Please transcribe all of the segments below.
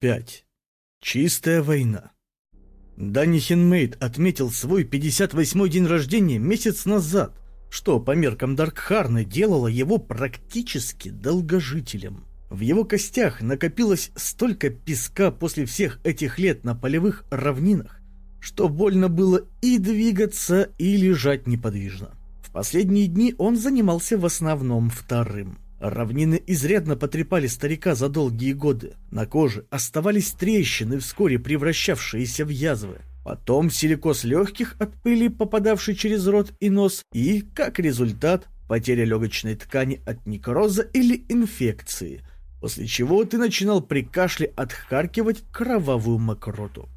5. Чистая война. Данни Хенмейд отметил свой 58-й день рождения месяц назад, что по меркам Даркхарны делало его практически долгожителем. В его костях накопилось столько песка после всех этих лет на полевых равнинах, что больно было и двигаться, и лежать неподвижно. В последние дни он занимался в основном вторым. Равнины изрядно потрепали старика за долгие годы. На коже оставались трещины, вскоре превращавшиеся в язвы. Потом силикоз легких от пыли, попадавший через рот и нос, и, как результат, потеря легочной ткани от некроза или инфекции, после чего ты начинал при кашле отхаркивать кровавую мокроту.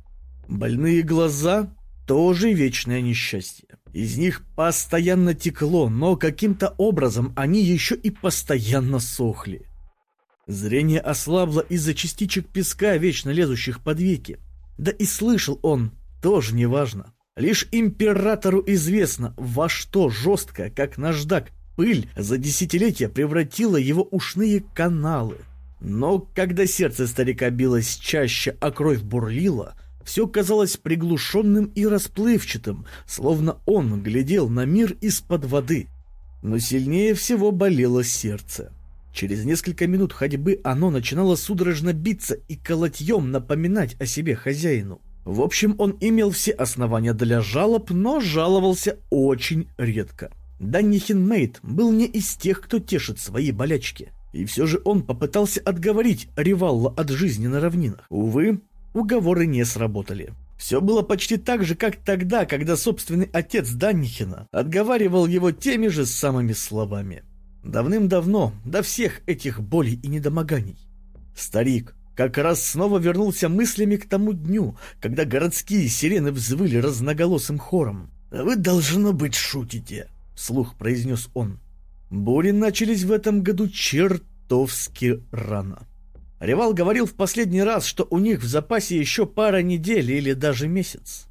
Больные глаза – тоже вечное несчастье. Из них постоянно текло, но каким-то образом они еще и постоянно сохли. Зрение ослабло из-за частичек песка, вечно лезущих под веки. Да и слышал он, тоже неважно. Лишь императору известно, во что жесткая, как наждак, пыль за десятилетия превратила его ушные каналы. Но когда сердце старика билось чаще, а кровь бурлила, все казалось приглушенным и расплывчатым, словно он глядел на мир из-под воды. Но сильнее всего болело сердце. Через несколько минут ходьбы оно начинало судорожно биться и колотьем напоминать о себе хозяину. В общем, он имел все основания для жалоб, но жаловался очень редко. Данни Хинмейт был не из тех, кто тешит свои болячки. И все же он попытался отговорить Ривалла от жизни на равнинах. Увы, уговоры не сработали. Все было почти так же, как тогда, когда собственный отец Даннихина отговаривал его теми же самыми словами. Давным-давно, до всех этих болей и недомоганий. Старик как раз снова вернулся мыслями к тому дню, когда городские сирены взвыли разноголосым хором. «Вы, должно быть, шутите», — вслух произнес он. Бури начались в этом году чертовски рано. Ревал говорил в последний раз, что у них в запасе еще пара недель или даже месяц.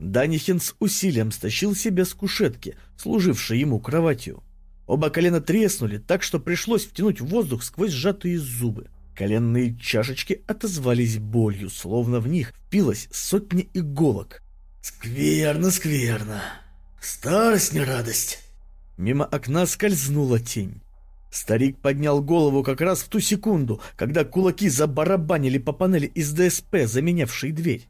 Данихин с усилием стащил себе с кушетки, служившей ему кроватью. Оба колена треснули, так что пришлось втянуть воздух сквозь сжатые зубы. Коленные чашечки отозвались болью, словно в них впилось сотни иголок. «Скверно, скверно. Старость не радость». Мимо окна скользнула тень. Старик поднял голову как раз в ту секунду, когда кулаки забарабанили по панели из ДСП, заменявшей дверь.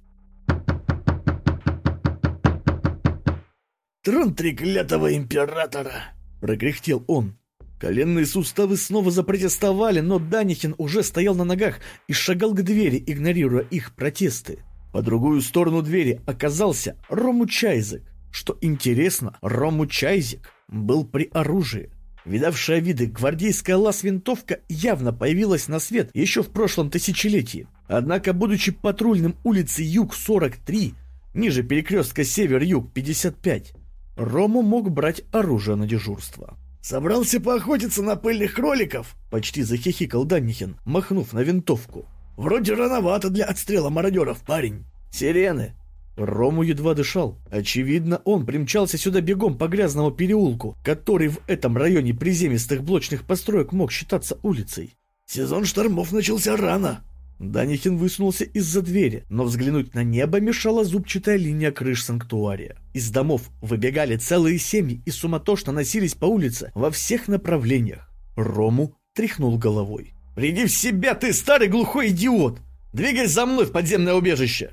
«Трон треклятого императора!» — прокряхтел он. Коленные суставы снова запротестовали, но Данихин уже стоял на ногах и шагал к двери, игнорируя их протесты. По другую сторону двери оказался Рому Чайзек. Что интересно, Рому Чайзек был при оружии. Видавшая виды гвардейская лаз-винтовка явно появилась на свет еще в прошлом тысячелетии. Однако, будучи патрульным улицы Юг-43, ниже перекрестка Север-Юг 55, Рому мог брать оружие на дежурство. «Собрался поохотиться на пыльных кроликов?» — почти захихикал Даннихин, махнув на винтовку. «Вроде рановато для отстрела мародеров, парень. Сирены, Рому едва дышал. Очевидно, он примчался сюда бегом по грязному переулку, который в этом районе приземистых блочных построек мог считаться улицей. «Сезон штормов начался рано!» Данихин высунулся из-за двери, но взглянуть на небо мешала зубчатая линия крыш санктуария. Из домов выбегали целые семьи и суматошно носились по улице во всех направлениях. Рому тряхнул головой. «Приди в себя, ты старый глухой идиот! Двигай за мной в подземное убежище!»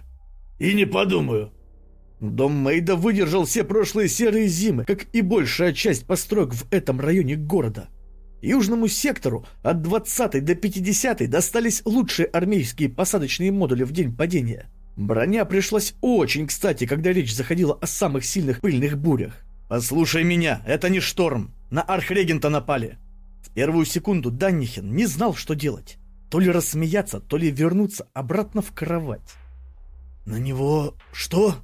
И не подумаю. Дом Мейда выдержал все прошлые серые зимы, как и большая часть построек в этом районе города. Южному сектору от 20 до 50 достались лучшие армейские посадочные модули в день падения. Броня пришлась очень кстати, когда речь заходила о самых сильных пыльных бурях. «Послушай меня, это не шторм. На архрегента напали». В первую секунду Даннихен не знал, что делать. То ли рассмеяться, то ли вернуться обратно в кровать. «На него что?»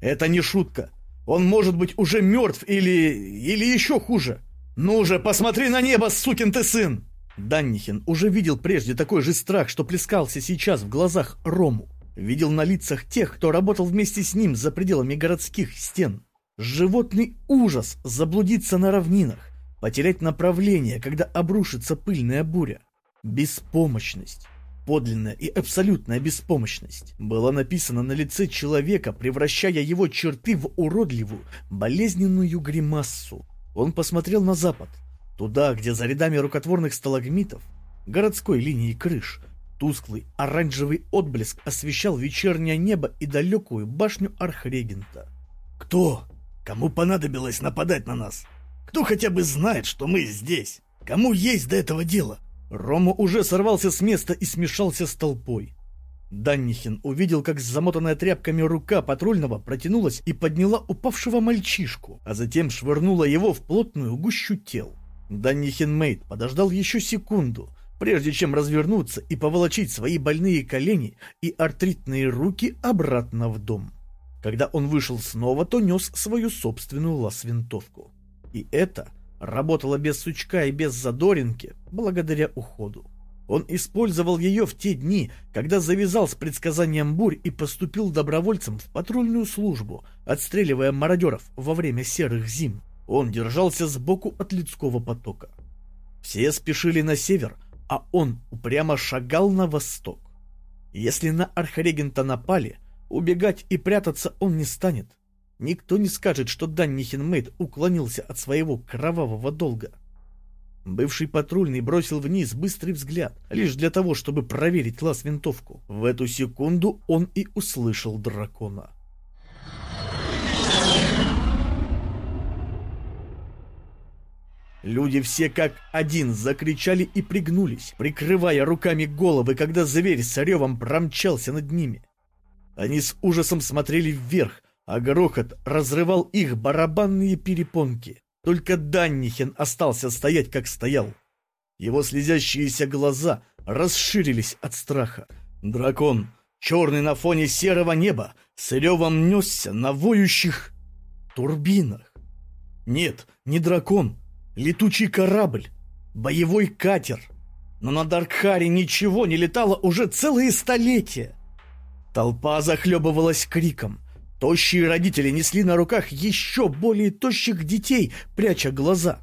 «Это не шутка. Он может быть уже мертв или... или еще хуже. Ну же, посмотри на небо, сукин ты сын!» Даннихин уже видел прежде такой же страх, что плескался сейчас в глазах Рому. Видел на лицах тех, кто работал вместе с ним за пределами городских стен. Животный ужас заблудиться на равнинах, потерять направление, когда обрушится пыльная буря. Беспомощность. Подлинная и абсолютная беспомощность была написана на лице человека, превращая его черты в уродливую, болезненную гримассу. Он посмотрел на запад, туда, где за рядами рукотворных сталагмитов, городской линии крыш, тусклый оранжевый отблеск освещал вечернее небо и далекую башню Архрегента. «Кто? Кому понадобилось нападать на нас? Кто хотя бы знает, что мы здесь? Кому есть до этого дело?» Рома уже сорвался с места и смешался с толпой. Даннихин увидел, как замотанная тряпками рука патрульного протянулась и подняла упавшего мальчишку, а затем швырнула его в плотную гущу тел. Даннихин Мейт подождал еще секунду, прежде чем развернуться и поволочить свои больные колени и артритные руки обратно в дом. Когда он вышел снова, то нес свою собственную лаз-винтовку. И это работала без сучка и без задоринки, благодаря уходу. Он использовал ее в те дни, когда завязал с предсказанием бурь и поступил добровольцем в патрульную службу, отстреливая мародеров во время серых зим. Он держался сбоку от людского потока. Все спешили на север, а он упрямо шагал на восток. Если на архрегента напали, убегать и прятаться он не станет. Никто не скажет, что Данни Хинмейд уклонился от своего кровавого долга. Бывший патрульный бросил вниз быстрый взгляд, лишь для того, чтобы проверить класс винтовку. В эту секунду он и услышал дракона. Люди все как один закричали и пригнулись, прикрывая руками головы, когда зверь с ревом промчался над ними. Они с ужасом смотрели вверх, а грохот разрывал их барабанные перепонки. Только Даннихен остался стоять, как стоял. Его слезящиеся глаза расширились от страха. Дракон, черный на фоне серого неба, с ревом несся на воющих турбинах. Нет, не дракон, летучий корабль, боевой катер. Но на Даркхаре ничего не летало уже целые столетия. Толпа захлебывалась криком. Тощие родители несли на руках еще более тощих детей, пряча глаза.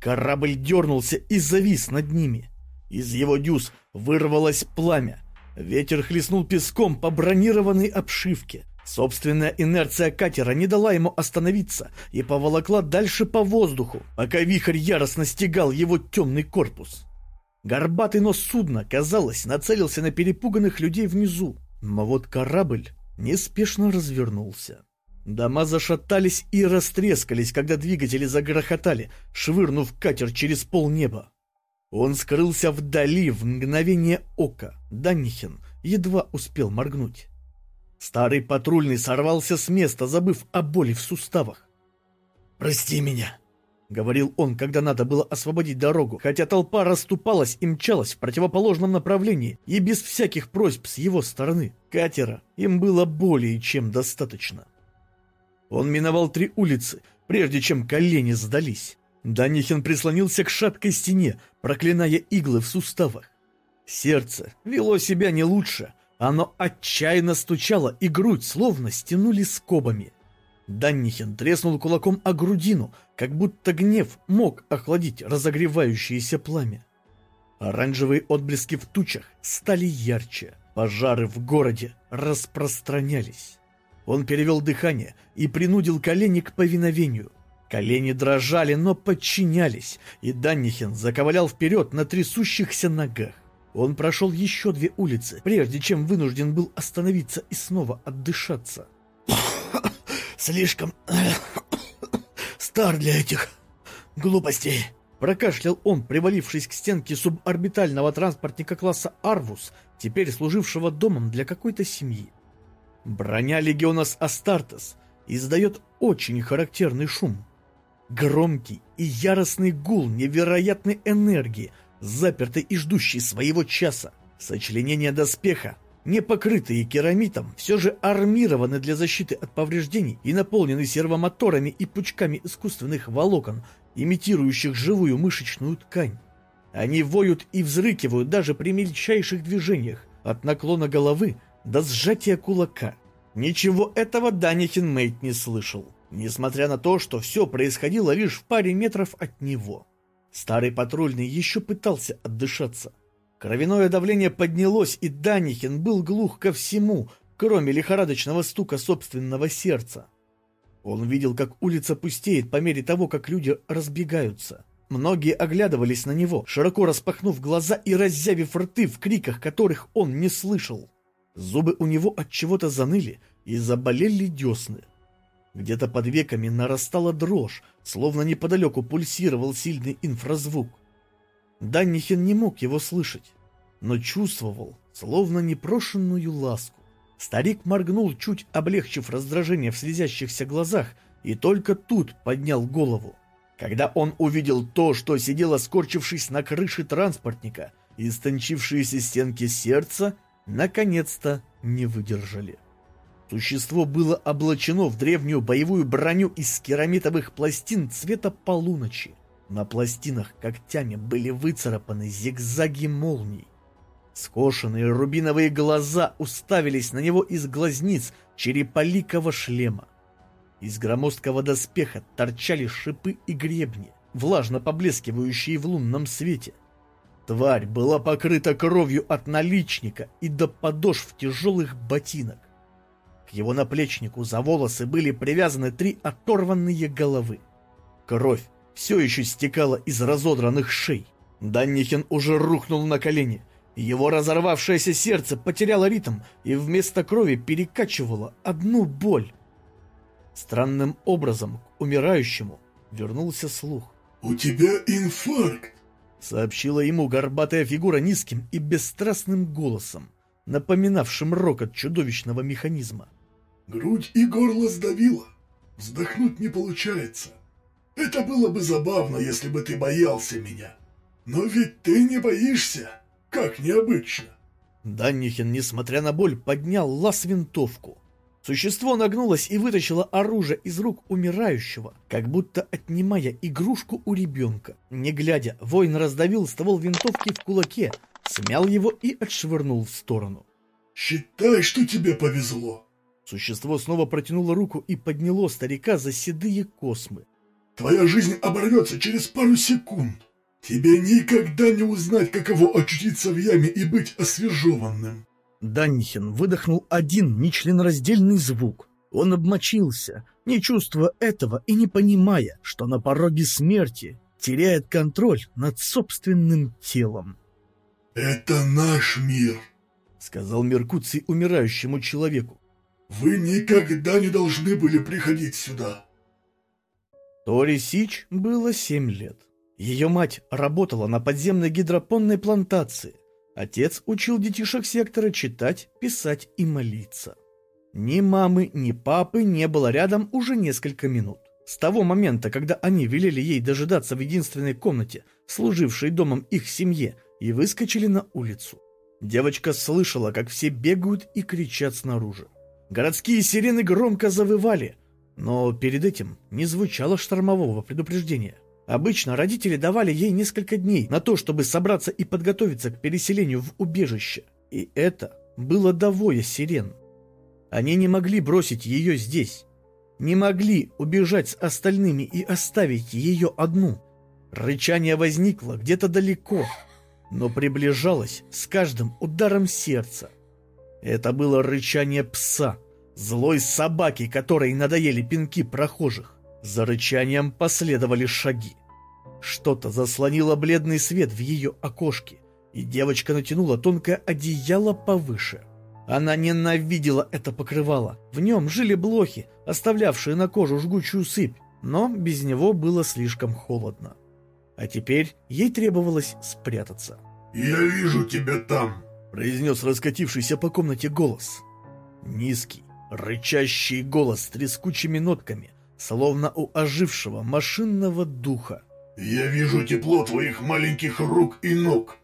Корабль дернулся и завис над ними. Из его дюз вырвалось пламя. Ветер хлестнул песком по бронированной обшивке. Собственная инерция катера не дала ему остановиться и поволокла дальше по воздуху, пока вихрь яростно стегал его темный корпус. Горбатый нос судна, казалось, нацелился на перепуганных людей внизу. Но вот корабль неспешно развернулся. Дома зашатались и растрескались, когда двигатели загрохотали, швырнув катер через полнеба. Он скрылся вдали в мгновение ока. Даннихен едва успел моргнуть. Старый патрульный сорвался с места, забыв о боли в суставах. «Прости меня», — говорил он, когда надо было освободить дорогу, хотя толпа расступалась и мчалась в противоположном направлении и без всяких просьб с его стороны. Катера им было более чем достаточно. Он миновал три улицы, прежде чем колени сдались. Данихин прислонился к шаткой стене, проклиная иглы в суставах. Сердце вело себя не лучше, оно отчаянно стучало, и грудь словно стянули скобами. Даннихен треснул кулаком о грудину, как будто гнев мог охладить разогревающееся пламя. Оранжевые отблески в тучах стали ярче, пожары в городе распространялись. Он перевел дыхание и принудил колени к повиновению. Колени дрожали, но подчинялись, и Даннихен заковылял вперед на трясущихся ногах. Он прошел еще две улицы, прежде чем вынужден был остановиться и снова отдышаться. «Слишком стар для этих глупостей», — прокашлял он, привалившись к стенке суборбитального транспортника класса «Арвус», теперь служившего домом для какой-то семьи. Броня Легионас Астартес издает очень характерный шум. Громкий и яростный гул невероятной энергии — запертый и ждущий своего часа. Сочленения доспеха, не покрытые керамитом, все же армированы для защиты от повреждений и наполнены сервомоторами и пучками искусственных волокон, имитирующих живую мышечную ткань. Они воют и взрыкивают даже при мельчайших движениях, от наклона головы до сжатия кулака. Ничего этого Данихин Мейт не слышал, несмотря на то, что все происходило лишь в паре метров от него. Старый патрульный еще пытался отдышаться. Кровяное давление поднялось, и Данихин был глух ко всему, кроме лихорадочного стука собственного сердца. Он видел, как улица пустеет по мере того, как люди разбегаются. Многие оглядывались на него, широко распахнув глаза и раззявив рты в криках, которых он не слышал. Зубы у него от чего-то заныли и заболели десны. Где-то под веками нарастала дрожь, словно неподалеку пульсировал сильный инфразвук. Даннихин не мог его слышать, но чувствовал, словно непрошенную ласку. Старик моргнул, чуть облегчив раздражение в слезящихся глазах, и только тут поднял голову. Когда он увидел то, что сидело скорчившись на крыше транспортника, истончившиеся стенки сердца наконец-то не выдержали. Существо было облачено в древнюю боевую броню из керамитовых пластин цвета полуночи. На пластинах когтями были выцарапаны зигзаги молний. Скошенные рубиновые глаза уставились на него из глазниц череполикого шлема. Из громоздкого доспеха торчали шипы и гребни, влажно поблескивающие в лунном свете. Тварь была покрыта кровью от наличника и до подошв тяжелых ботинок. К его наплечнику за волосы были привязаны три оторванные головы. Кровь все еще стекала из разодранных шей. Даннихин уже рухнул на колени. Его разорвавшееся сердце потеряло ритм и вместо крови перекачивало одну боль. Странным образом к умирающему вернулся слух. «У тебя инфаркт!» — сообщила ему горбатая фигура низким и бесстрастным голосом, напоминавшим рокот чудовищного механизма. «Грудь и горло сдавило. Вздохнуть не получается. Это было бы забавно, если бы ты боялся меня. Но ведь ты не боишься, как необычно». Даннихин, несмотря на боль, поднял лаз-винтовку. Существо нагнулось и вытащило оружие из рук умирающего, как будто отнимая игрушку у ребенка. Не глядя, воин раздавил ствол винтовки в кулаке, смял его и отшвырнул в сторону. «Считай, что тебе повезло!» Существо снова протянуло руку и подняло старика за седые космы. «Твоя жизнь оборвется через пару секунд. Тебе никогда не узнать, каково очутиться в яме и быть освежеванным. Даннихен выдохнул один нечленораздельный звук. Он обмочился, не чувствуя этого и не понимая, что на пороге смерти теряет контроль над собственным телом. «Это наш мир», — сказал Меркуций умирающему человеку. «Вы никогда не должны были приходить сюда». Тори Сич было семь лет. Ее мать работала на подземной гидропонной плантации, Отец учил детишек сектора читать, писать и молиться. Ни мамы, ни папы не было рядом уже несколько минут. С того момента, когда они велели ей дожидаться в единственной комнате, служившей домом их семье, и выскочили на улицу. Девочка слышала, как все бегают и кричат снаружи. Городские сирены громко завывали, но перед этим не звучало штормового предупреждения. Обычно родители давали ей несколько дней на то, чтобы собраться и подготовиться к переселению в убежище. И это было до воя сирен. Они не могли бросить ее здесь. Не могли убежать с остальными и оставить ее одну. Рычание возникло где-то далеко, но приближалось с каждым ударом сердца. Это было рычание пса, злой собаки, которой надоели пинки прохожих. За рычанием последовали шаги. Что-то заслонило бледный свет в ее окошке, и девочка натянула тонкое одеяло повыше. Она ненавидела это покрывало. В нем жили блохи, оставлявшие на кожу жгучую сыпь, но без него было слишком холодно. А теперь ей требовалось спрятаться. «Я вижу тебя там», — произнес раскатившийся по комнате голос. Низкий, рычащий голос с трескучими нотками, словно у ожившего машинного духа. Я вижу тепло твоих маленьких рук и ног.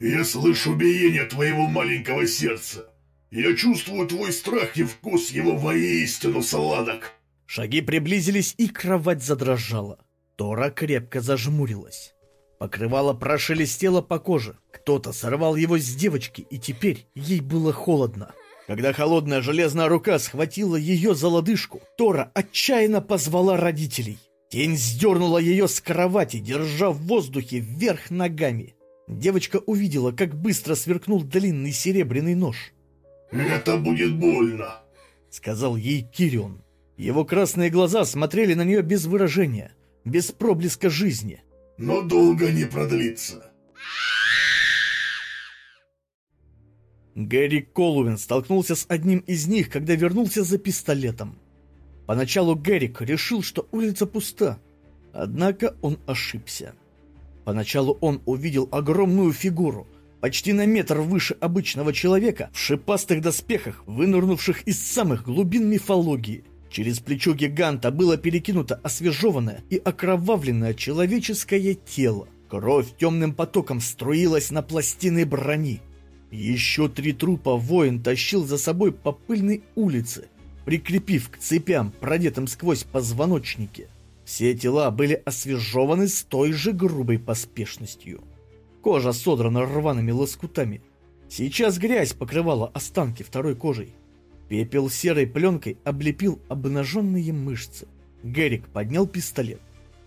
Я слышу биение твоего маленького сердца. Я чувствую твой страх и вкус его воистину сладок. Шаги приблизились, и кровать задрожала. Тора крепко зажмурилась. Покрывало прошелестело по коже. Кто-то сорвал его с девочки, и теперь ей было холодно. Когда холодная железная рука схватила ее за лодыжку, Тора отчаянно позвала родителей. Тень сдернула ее с кровати, держа в воздухе вверх ногами. Девочка увидела, как быстро сверкнул длинный серебряный нож. «Это будет больно», — сказал ей Кирион. Его красные глаза смотрели на нее без выражения, без проблеска жизни. «Но долго не продлится». Гэри Колуин столкнулся с одним из них, когда вернулся за пистолетом. Поначалу Гэрик решил, что улица пуста, однако он ошибся. Поначалу он увидел огромную фигуру, почти на метр выше обычного человека, в шипастых доспехах, вынырнувших из самых глубин мифологии. Через плечо гиганта было перекинуто освежеванное и окровавленное человеческое тело. Кровь темным потоком струилась на пластины брони. Еще три трупа воин тащил за собой по пыльной улице, прикрепив к цепям, продетым сквозь позвоночники. Все тела были освежеваны с той же грубой поспешностью. Кожа содрана рваными лоскутами. Сейчас грязь покрывала останки второй кожей. Пепел серой пленкой облепил обнаженные мышцы. Герик поднял пистолет.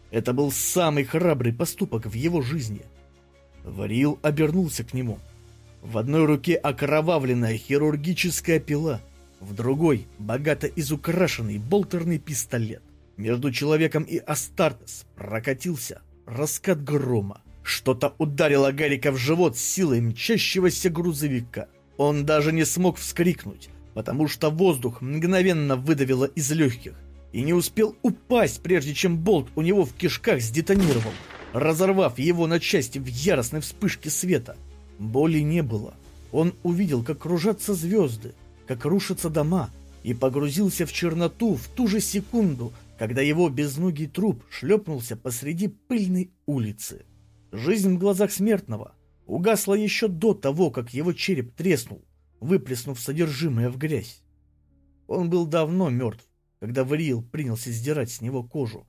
Это был самый храбрый поступок в его жизни. Варил обернулся к нему. В одной руке окровавленная хирургическая пила, в другой — богато изукрашенный болтерный пистолет. Между человеком и Астартес прокатился раскат грома. Что-то ударило Гарика в живот силой мчащегося грузовика. Он даже не смог вскрикнуть, потому что воздух мгновенно выдавило из легких и не успел упасть, прежде чем болт у него в кишках сдетонировал, разорвав его на части в яростной вспышке света. Боли не было. Он увидел, как кружатся звезды, как рушатся дома, и погрузился в черноту в ту же секунду, когда его безногий труп шлепнулся посреди пыльной улицы. Жизнь в глазах смертного угасла еще до того, как его череп треснул, выплеснув содержимое в грязь. Он был давно мертв, когда Вариил принялся сдирать с него кожу.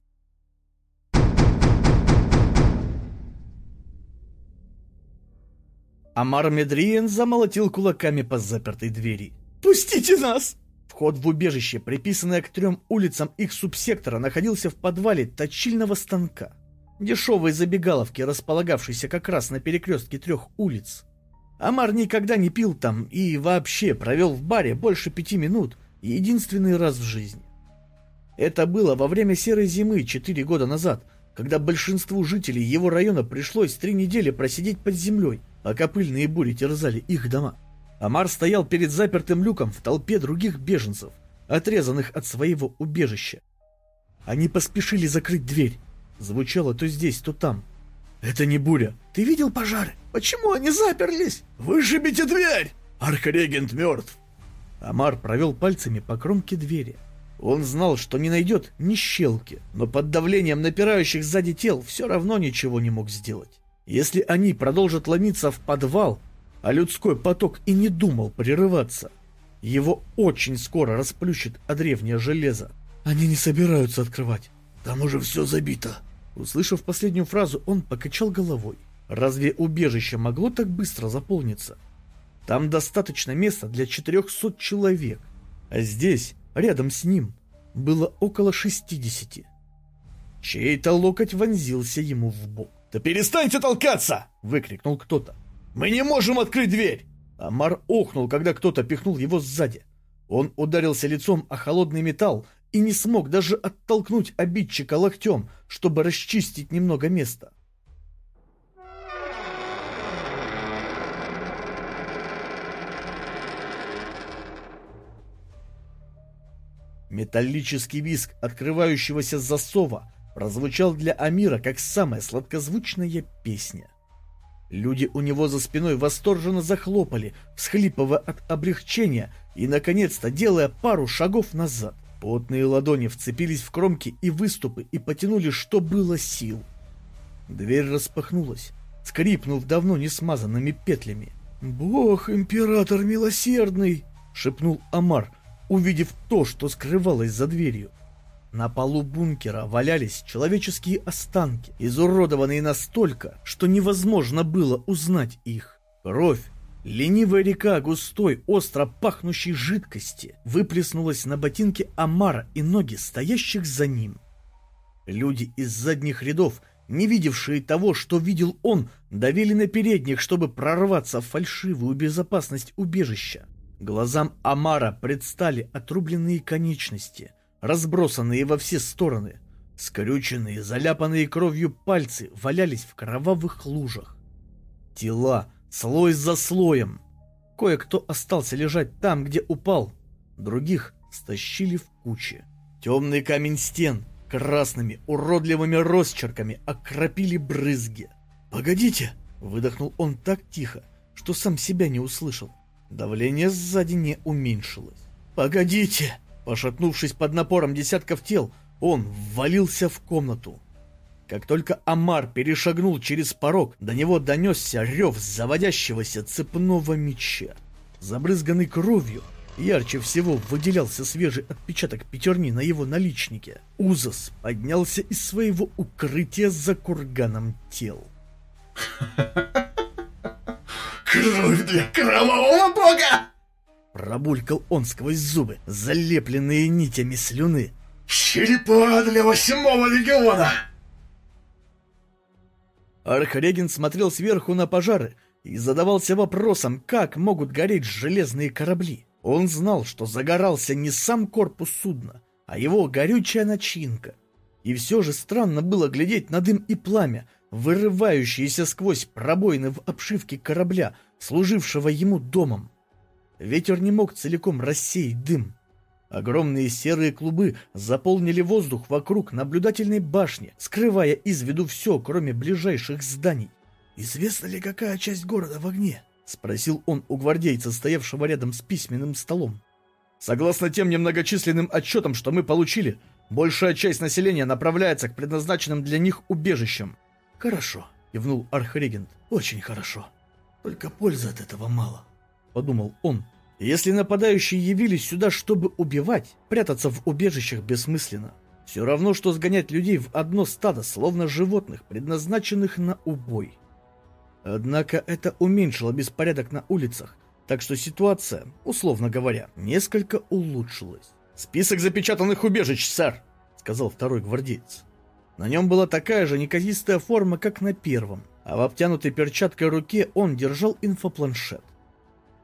Амар Медриен замолотил кулаками по запертой двери. «Пустите нас!» Вход в убежище, приписанное к трем улицам их субсектора, находился в подвале точильного станка. Дешевой забегаловки, располагавшейся как раз на перекрестке трех улиц. Амар никогда не пил там и вообще провел в баре больше пяти минут, единственный раз в жизни. Это было во время серой зимы четыре года назад, когда большинству жителей его района пришлось три недели просидеть под землей, пока пыльные бури терзали их дома. Амар стоял перед запертым люком в толпе других беженцев, отрезанных от своего убежища. Они поспешили закрыть дверь. Звучало то здесь, то там. «Это не буря. Ты видел пожары? Почему они заперлись? Выжибите дверь! Архрегент мертв!» Амар провел пальцами по кромке двери. Он знал, что не найдет ни щелки, но под давлением напирающих сзади тел все равно ничего не мог сделать. Если они продолжат ломиться в подвал, а людской поток и не думал прерываться. Его очень скоро расплющит о древнее железо. Они не собираются открывать. Там уже все забито. Услышав последнюю фразу, он покачал головой. Разве убежище могло так быстро заполниться? Там достаточно места для 400 человек. А здесь, рядом с ним, было около 60. Чей-то локоть вонзился ему в бок. «Да перестаньте толкаться!» — выкрикнул кто-то. «Мы не можем открыть дверь!» Амар охнул, когда кто-то пихнул его сзади. Он ударился лицом о холодный металл и не смог даже оттолкнуть обидчика локтем, чтобы расчистить немного места. Металлический виск открывающегося засова прозвучал для Амира как самая сладкозвучная песня. Люди у него за спиной восторженно захлопали, всхлипывая от облегчения и, наконец-то, делая пару шагов назад. Потные ладони вцепились в кромки и выступы и потянули, что было сил. Дверь распахнулась, скрипнув давно не смазанными петлями. «Бог, император милосердный!» — шепнул Амар, увидев то, что скрывалось за дверью. На полу бункера валялись человеческие останки, изуродованные настолько, что невозможно было узнать их. Кровь, ленивая река густой, остро пахнущей жидкости, выплеснулась на ботинки Амара и ноги стоящих за ним. Люди из задних рядов не видевшие того, что видел он, давили на передних, чтобы прорваться в фальшивую безопасность убежища. Глазам Амара предстали отрубленные конечности, разбросанные во все стороны. Скрюченные, заляпанные кровью пальцы валялись в кровавых лужах. Тела, слой за слоем. Кое-кто остался лежать там, где упал. Других стащили в кучи. Темный камень стен красными уродливыми росчерками окропили брызги. «Погодите!» — выдохнул он так тихо, что сам себя не услышал. Давление сзади не уменьшилось. «Погодите!» Пошатнувшись под напором десятков тел, он ввалился в комнату. Как только Амар перешагнул через порог, до него донесся рев заводящегося цепного меча. Забрызганный кровью, ярче всего выделялся свежий отпечаток пятерни на его наличнике. Узас поднялся из своего укрытия за курганом тел. Кровь для кровавого бога! Пробулькал он сквозь зубы, залепленные нитями слюны. Черепа для восьмого легиона! Архреген смотрел сверху на пожары и задавался вопросом, как могут гореть железные корабли. Он знал, что загорался не сам корпус судна, а его горючая начинка. И все же странно было глядеть на дым и пламя, вырывающиеся сквозь пробоины в обшивке корабля, служившего ему домом. Ветер не мог целиком рассеять дым. Огромные серые клубы заполнили воздух вокруг наблюдательной башни, скрывая из виду все, кроме ближайших зданий. «Известно ли, какая часть города в огне?» — спросил он у гвардейца, стоявшего рядом с письменным столом. «Согласно тем немногочисленным отчетам, что мы получили, большая часть населения направляется к предназначенным для них убежищам». «Хорошо», — кивнул архрегент. «Очень хорошо. Только пользы от этого мало», — подумал он. Если нападающие явились сюда, чтобы убивать, прятаться в убежищах бессмысленно. Все равно, что сгонять людей в одно стадо, словно животных, предназначенных на убой. Однако это уменьшило беспорядок на улицах, так что ситуация, условно говоря, несколько улучшилась. «Список запечатанных убежищ, сэр!» — сказал второй гвардеец. На нем была такая же неказистая форма, как на первом, а в обтянутой перчаткой руке он держал инфопланшет.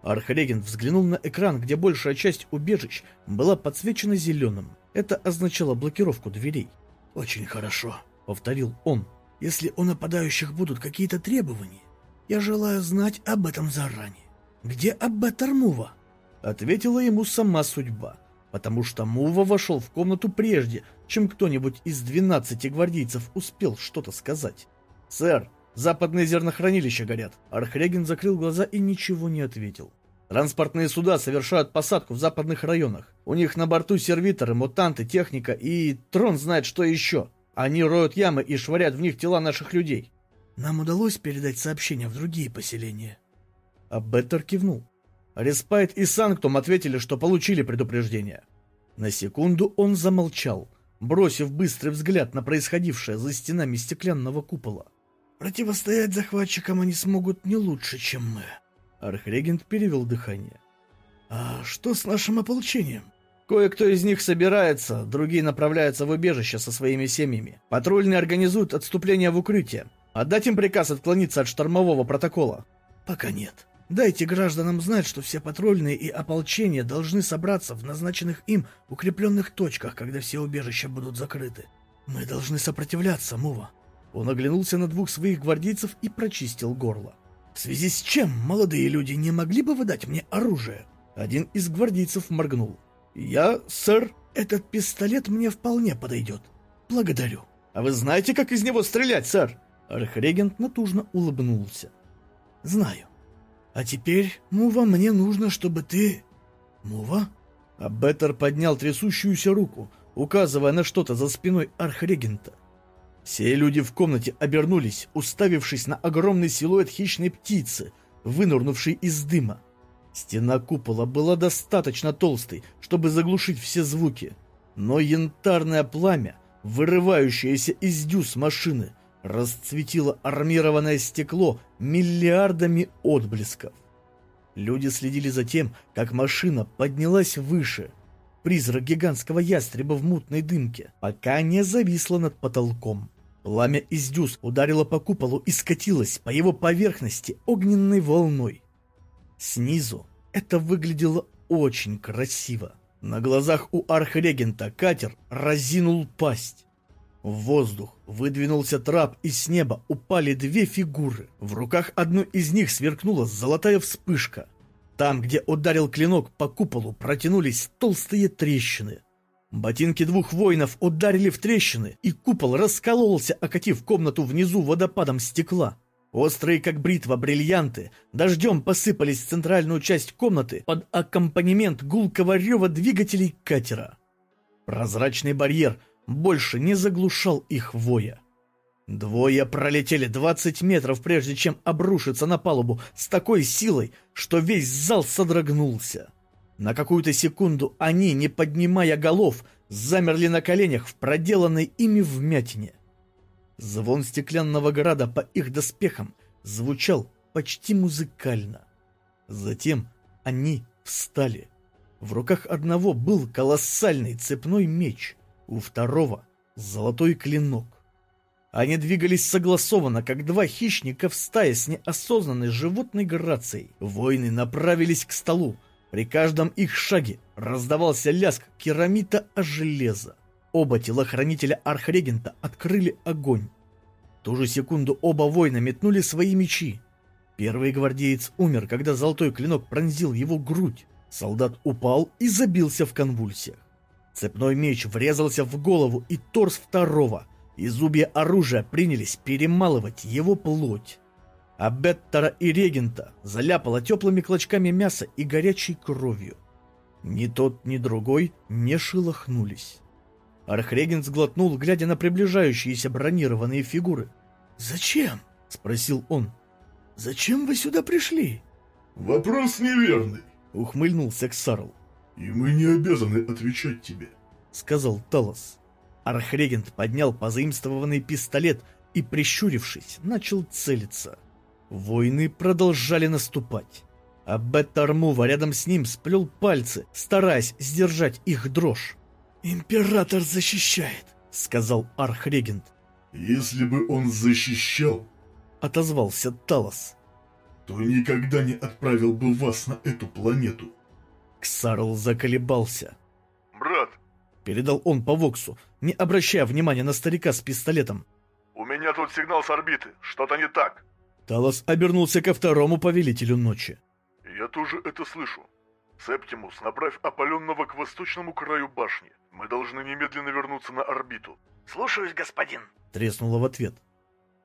Архрегент взглянул на экран, где большая часть убежищ была подсвечена зеленым. Это означало блокировку дверей. «Очень хорошо», — повторил он. «Если у нападающих будут какие-то требования, я желаю знать об этом заранее. Где Аббетер Мува?» Ответила ему сама судьба, потому что Мува вошел в комнату прежде, чем кто-нибудь из двенадцати гвардейцев успел что-то сказать. «Сэр, Западные зернохранилища горят. Архреген закрыл глаза и ничего не ответил. Транспортные суда совершают посадку в западных районах. У них на борту сервиторы, мутанты, техника и трон знает что еще. Они роют ямы и швыряют в них тела наших людей. Нам удалось передать сообщения в другие поселения. А Беттер кивнул. Респайт и Санктум ответили, что получили предупреждение. На секунду он замолчал, бросив быстрый взгляд на происходившее за стенами стеклянного купола. Противостоять захватчикам они смогут не лучше, чем мы. Архрегент перевел дыхание. А что с нашим ополчением? Кое-кто из них собирается, другие направляются в убежище со своими семьями. Патрульные организуют отступление в укрытие. Отдать им приказ отклониться от штормового протокола? Пока нет. Дайте гражданам знать, что все патрульные и ополчения должны собраться в назначенных им укрепленных точках, когда все убежища будут закрыты. Мы должны сопротивляться, Мува. Он оглянулся на двух своих гвардейцев и прочистил горло. «В связи с чем молодые люди не могли бы выдать мне оружие?» Один из гвардейцев моргнул. «Я, сэр, этот пистолет мне вполне подойдет. Благодарю». «А вы знаете, как из него стрелять, сэр?» Архрегент натужно улыбнулся. «Знаю. А теперь, Мува, мне нужно, чтобы ты...» «Мува?» А Беттер поднял трясущуюся руку, указывая на что-то за спиной архрегента. Все люди в комнате обернулись, уставившись на огромный силуэт хищной птицы, вынурнувшей из дыма. Стена купола была достаточно толстой, чтобы заглушить все звуки, но янтарное пламя, вырывающееся из дюз машины, расцветило армированное стекло миллиардами отблесков. Люди следили за тем, как машина поднялась выше. Призрак гигантского ястреба в мутной дымке, пока не зависла над потолком. Пламя из дюз ударило по куполу и скатилось по его поверхности огненной волной. Снизу это выглядело очень красиво. На глазах у архрегента катер разинул пасть. В воздух выдвинулся трап, и с неба упали две фигуры. В руках одной из них сверкнула золотая вспышка. Там, где ударил клинок по куполу, протянулись толстые трещины. Ботинки двух воинов ударили в трещины, и купол раскололся, окатив комнату внизу водопадом стекла. Острые, как бритва, бриллианты дождем посыпались в центральную часть комнаты под аккомпанемент гулкого рева двигателей катера. Прозрачный барьер больше не заглушал их воя. Двое пролетели 20 метров, прежде чем обрушиться на палубу с такой силой, что весь зал содрогнулся. На какую-то секунду они, не поднимая голов, замерли на коленях в проделанной ими вмятине. Звон стеклянного града по их доспехам звучал почти музыкально. Затем они встали. В руках одного был колоссальный цепной меч, у второго — золотой клинок. Они двигались согласованно, как два хищника в стае с неосознанной животной грацией. Воины направились к столу, при каждом их шаге раздавался лязг керамита о железо. Оба телохранителя архрегента открыли огонь. В ту же секунду оба воина метнули свои мечи. Первый гвардеец умер, когда золотой клинок пронзил его грудь. Солдат упал и забился в конвульсиях. Цепной меч врезался в голову и торс второго, и зубья оружия принялись перемалывать его плоть а Беттера и Регента заляпало теплыми клочками мяса и горячей кровью. Ни тот, ни другой не шелохнулись. Архрегент сглотнул, глядя на приближающиеся бронированные фигуры. «Зачем?» — спросил он. «Зачем вы сюда пришли?» «Вопрос неверный», — ухмыльнулся Ксарл. «И мы не обязаны отвечать тебе», — сказал Талос. Архрегент поднял позаимствованный пистолет и, прищурившись, начал целиться. Войны продолжали наступать. А Беттармува рядом с ним сплел пальцы, стараясь сдержать их дрожь. «Император защищает», — сказал архрегент. «Если бы он защищал», — отозвался Талос, — «то никогда не отправил бы вас на эту планету». Ксарл заколебался. Передал он по Воксу, не обращая внимания на старика с пистолетом. «У меня тут сигнал с орбиты. Что-то не так». Талос обернулся ко второму повелителю ночи. «Я тоже это слышу. Септимус, направь опаленного к восточному краю башни. Мы должны немедленно вернуться на орбиту». «Слушаюсь, господин», — треснуло в ответ.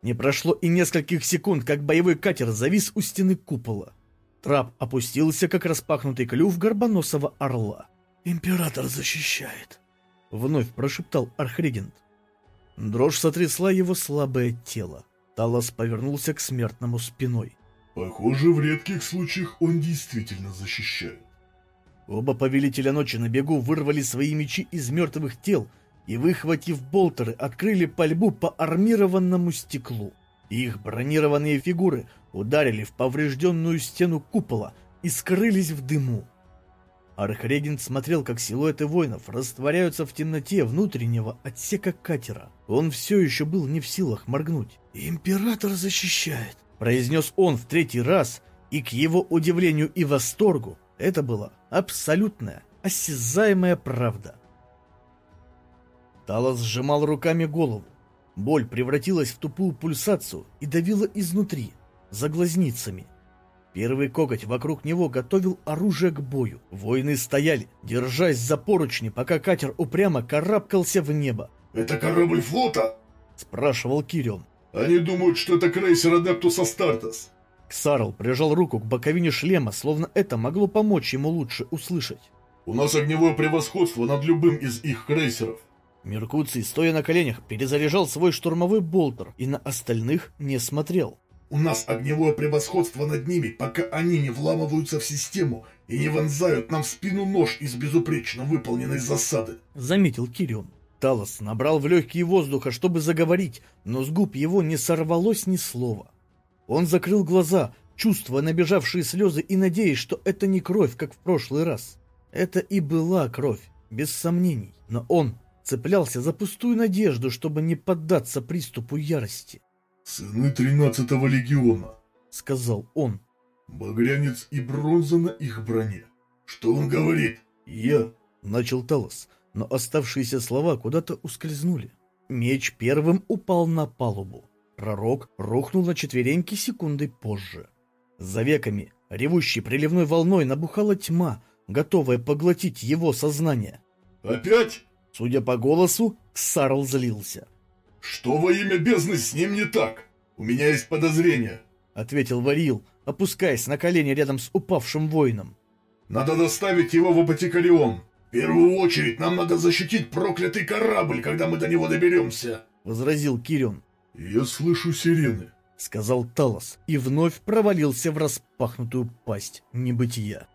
Не прошло и нескольких секунд, как боевой катер завис у стены купола. Трап опустился, как распахнутый клюв горбоносого орла. «Император защищает», — вновь прошептал архрегент. Дрожь сотрясла его слабое тело. Талос повернулся к смертному спиной. Похоже, в редких случаях он действительно защищает. Оба повелителя ночи на бегу вырвали свои мечи из мертвых тел и, выхватив болтеры, открыли пальбу по армированному стеклу. Их бронированные фигуры ударили в поврежденную стену купола и скрылись в дыму. Архрегент смотрел, как силуэты воинов растворяются в темноте внутреннего отсека катера. Он все еще был не в силах моргнуть. «Император защищает», — произнес он в третий раз, и к его удивлению и восторгу это была абсолютная, осязаемая правда. Талос сжимал руками голову. Боль превратилась в тупую пульсацию и давила изнутри, за глазницами — Первый коготь вокруг него готовил оружие к бою. Воины стояли, держась за поручни, пока катер упрямо карабкался в небо. «Это корабль флота?» — спрашивал Кирион. «Они думают, что это крейсер Адептус Астартес». Ксарл прижал руку к боковине шлема, словно это могло помочь ему лучше услышать. «У нас огневое превосходство над любым из их крейсеров». Меркуций, стоя на коленях, перезаряжал свой штурмовой болтер и на остальных не смотрел. У нас огневое превосходство над ними, пока они не вламываются в систему и не вонзают нам в спину нож из безупречно выполненной засады», — заметил Кирион. Талос набрал в легкие воздуха, чтобы заговорить, но с губ его не сорвалось ни слова. Он закрыл глаза, чувствуя набежавшие слезы и надеясь, что это не кровь, как в прошлый раз. Это и была кровь, без сомнений, но он цеплялся за пустую надежду, чтобы не поддаться приступу ярости. «Сыны тринадцатого легиона», — сказал он. «Багрянец и бронза на их броне. Что он говорит?» «Я», — начал Талос, но оставшиеся слова куда-то ускользнули. Меч первым упал на палубу. Пророк рухнул на четвереньки секунды позже. За веками, ревущей приливной волной, набухала тьма, готовая поглотить его сознание. «Опять?» Судя по голосу, Ксарл злился. «Что во имя бездны с ним не так? У меня есть подозрение», — ответил Варил, опускаясь на колени рядом с упавшим воином. «Надо доставить его в Апотекарион. В первую очередь нам надо защитить проклятый корабль, когда мы до него доберемся», — возразил Кирион. «Я слышу сирены», — сказал Талос и вновь провалился в распахнутую пасть небытия.